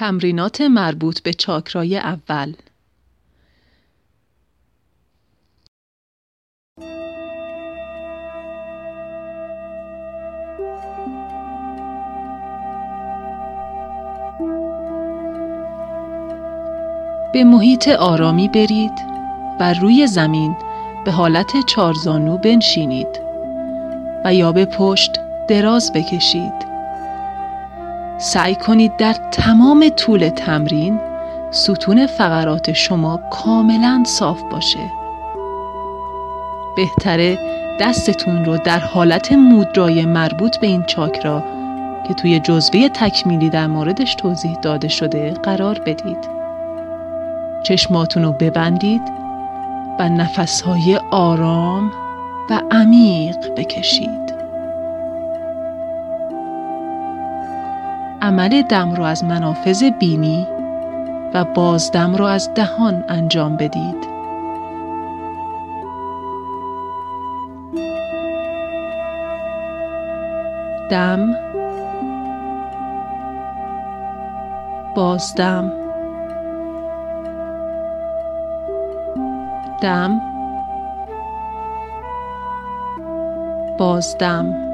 تمرینات مربوط به چاکرای اول. به محیط آرامی برید و روی زمین به حالت چارزانو بنشینید و یا به پشت دراز بکشید. سعی کنید در تمام طول تمرین ستون فقرات شما کاملا صاف باشه. بهتره دستتون رو در حالت مودرای مربوط به این چاکرا که توی جزوه تکمیلی در موردش توضیح داده شده قرار بدید. چشماتون رو ببندید و نفسهای آرام و عمیق بکشید. عمل دم رو از منافذ بینی و بازدم رو از دهان انجام بدید. دم بازدم دم بازدم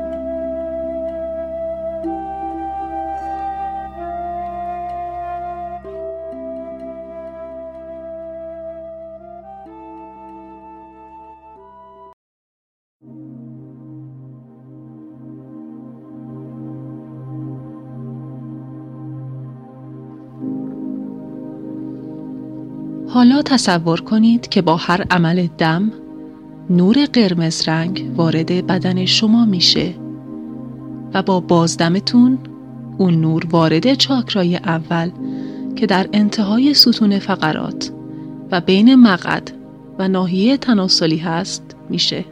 حالا تصور کنید که با هر عمل دم نور قرمز رنگ وارد بدن شما میشه و با بازدمتون اون نور وارد چاکرای اول که در انتهای ستون فقرات و بین مقعد و ناحیه تناسلی هست میشه.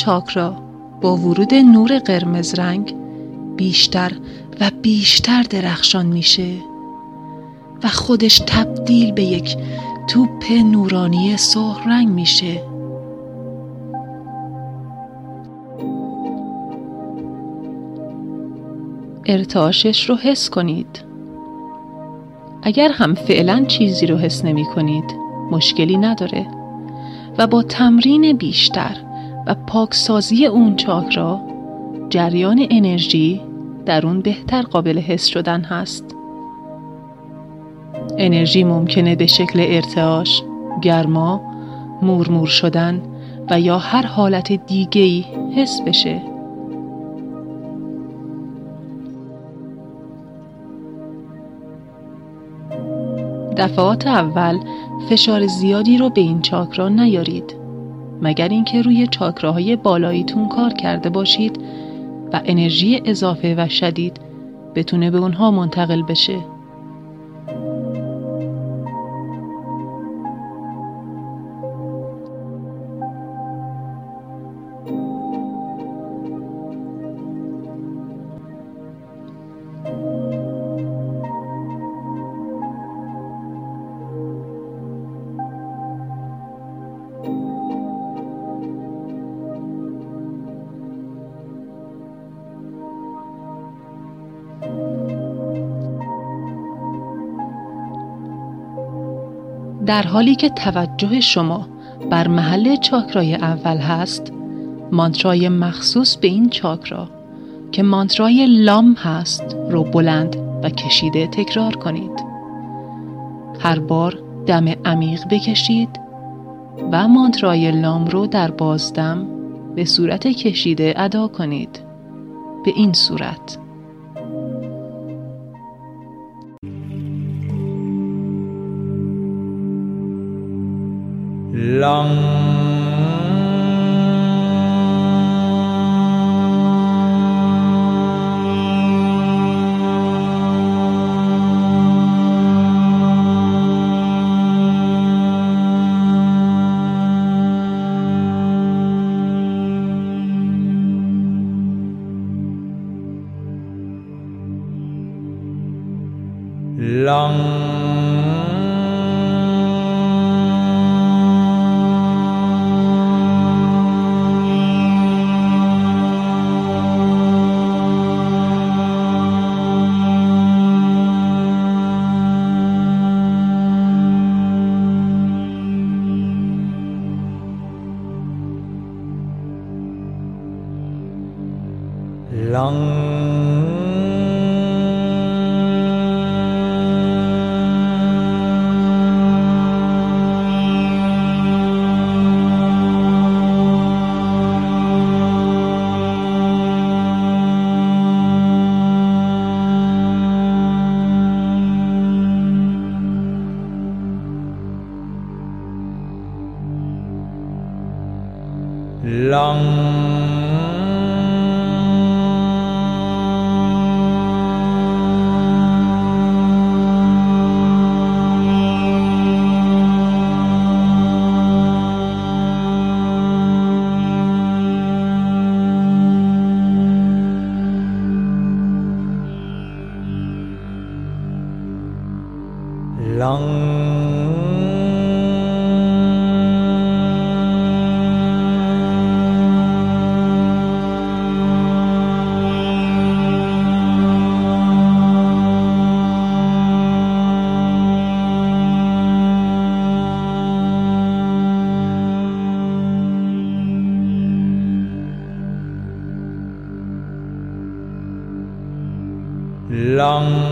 چاکرا با ورود نور قرمز رنگ بیشتر و بیشتر درخشان میشه و خودش تبدیل به یک توپ نورانی سرخ رنگ میشه. ارتعاشش رو حس کنید. اگر هم فعلا چیزی رو حس نمی کنید مشکلی نداره و با تمرین بیشتر پاکسازی اون چاکرا جریان انرژی در اون بهتر قابل حس شدن هست. انرژی ممکنه به شکل ارتعاش، گرما، مورمور شدن و یا هر حالت دیگهی حس بشه. دفعات اول فشار زیادی رو به این چاکرا نیارید. مگر اینکه روی چاکراهای بالاییتون کار کرده باشید و انرژی اضافه و شدید بتونه به اونها منتقل بشه. در حالی که توجه شما بر محل چاکرای اول هست مانترای مخصوص به این چاکرا که مانترای لام هست رو بلند و کشیده تکرار کنید. هر بار دم عمیق بکشید و مانترای لام رو در بازدم به صورت کشیده ادا کنید. به این صورت. lòng لام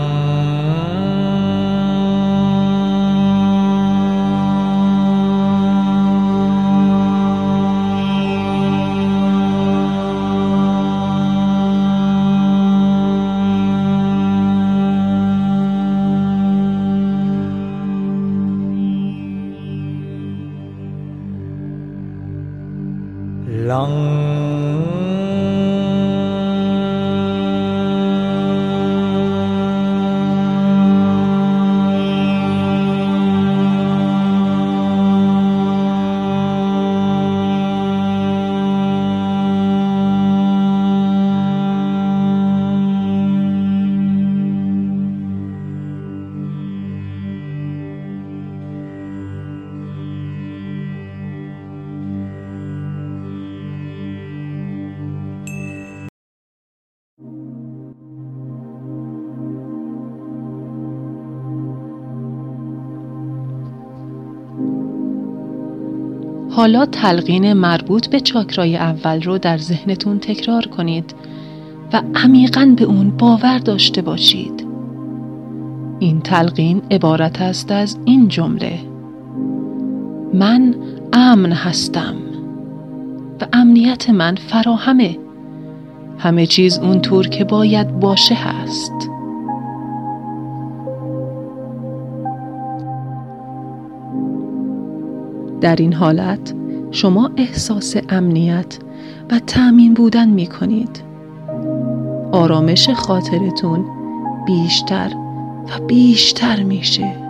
حالا تلقین مربوط به چاکرای اول رو در ذهنتون تکرار کنید و عمیقا به اون باور داشته باشید. این تلقین عبارت است از این جمله. من امن هستم و امنیت من فراهمه. همه چیز اونطور که باید باشه هست در این حالت شما احساس امنیت و تأمین بودن می کنید. آرامش خاطرتون بیشتر و بیشتر میشه.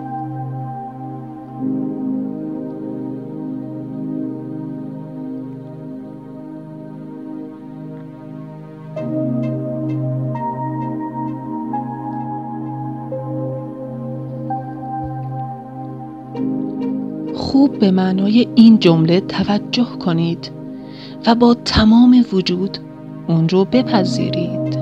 خوب به معنای این جمله توجه کنید و با تمام وجود اون رو بپذیرید.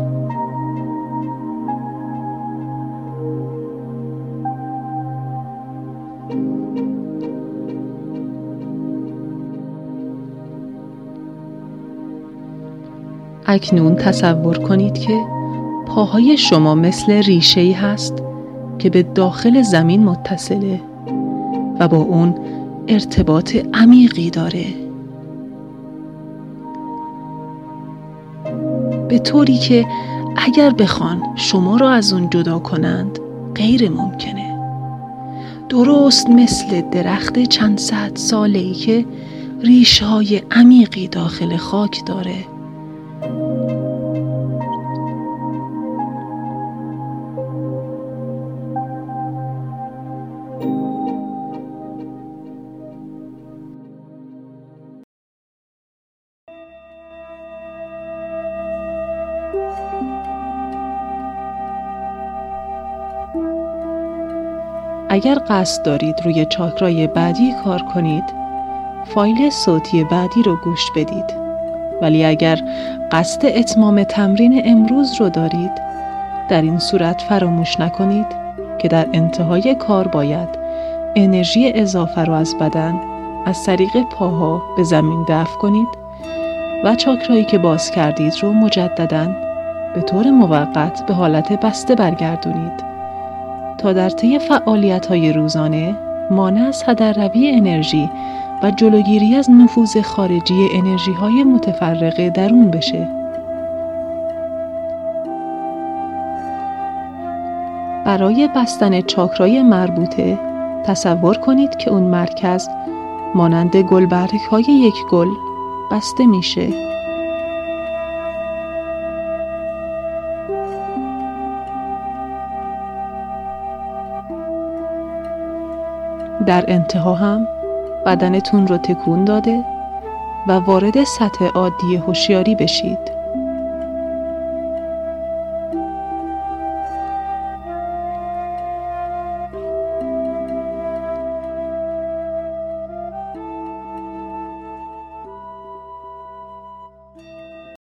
اکنون تصور کنید که پاهای شما مثل ریشهای هست که به داخل زمین متصله و با اون ارتباط عمیقی داره. به طوری که اگر بخوان شما را از اون جدا کنند غیر ممکنه. درست مثل درخت چند صد ساله ای که ریشه های عمیقی داخل خاک داره. اگر قصد دارید روی چاکرای بعدی کار کنید فایل صوتی بعدی رو گوش بدید. ولی اگر قصد اتمام تمرین امروز رو دارید در این صورت فراموش نکنید که در انتهای کار باید انرژی اضافه رو از بدن از طریق پاها به زمین دفع کنید و چاکرایی که باز کردید رو مجددا به طور موقت به حالت بسته برگردونید. تا در طی فعالیت های روزانه مانع از هدرروی انرژی و جلوگیری از نفوذ خارجی انرژی های متفرقه درون بشه. برای بستن چاکرای مربوطه تصور کنید که اون مرکز مانند گلبرگ های یک گل بسته میشه در انتها هم بدنتون رو تکون داده و وارد سطح عادی هوشیاری بشید.